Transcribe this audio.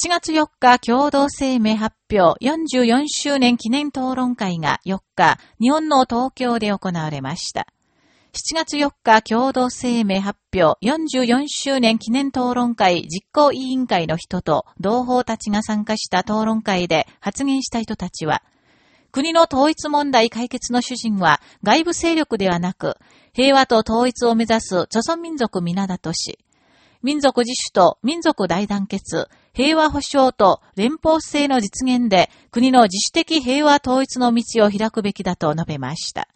7月4日共同声明発表44周年記念討論会が4日、日本の東京で行われました。7月4日共同声明発表44周年記念討論会実行委員会の人と同胞たちが参加した討論会で発言した人たちは、国の統一問題解決の主人は外部勢力ではなく、平和と統一を目指す著存民族皆だとし、民族自主と民族大団結、平和保障と連邦制の実現で国の自主的平和統一の道を開くべきだと述べました。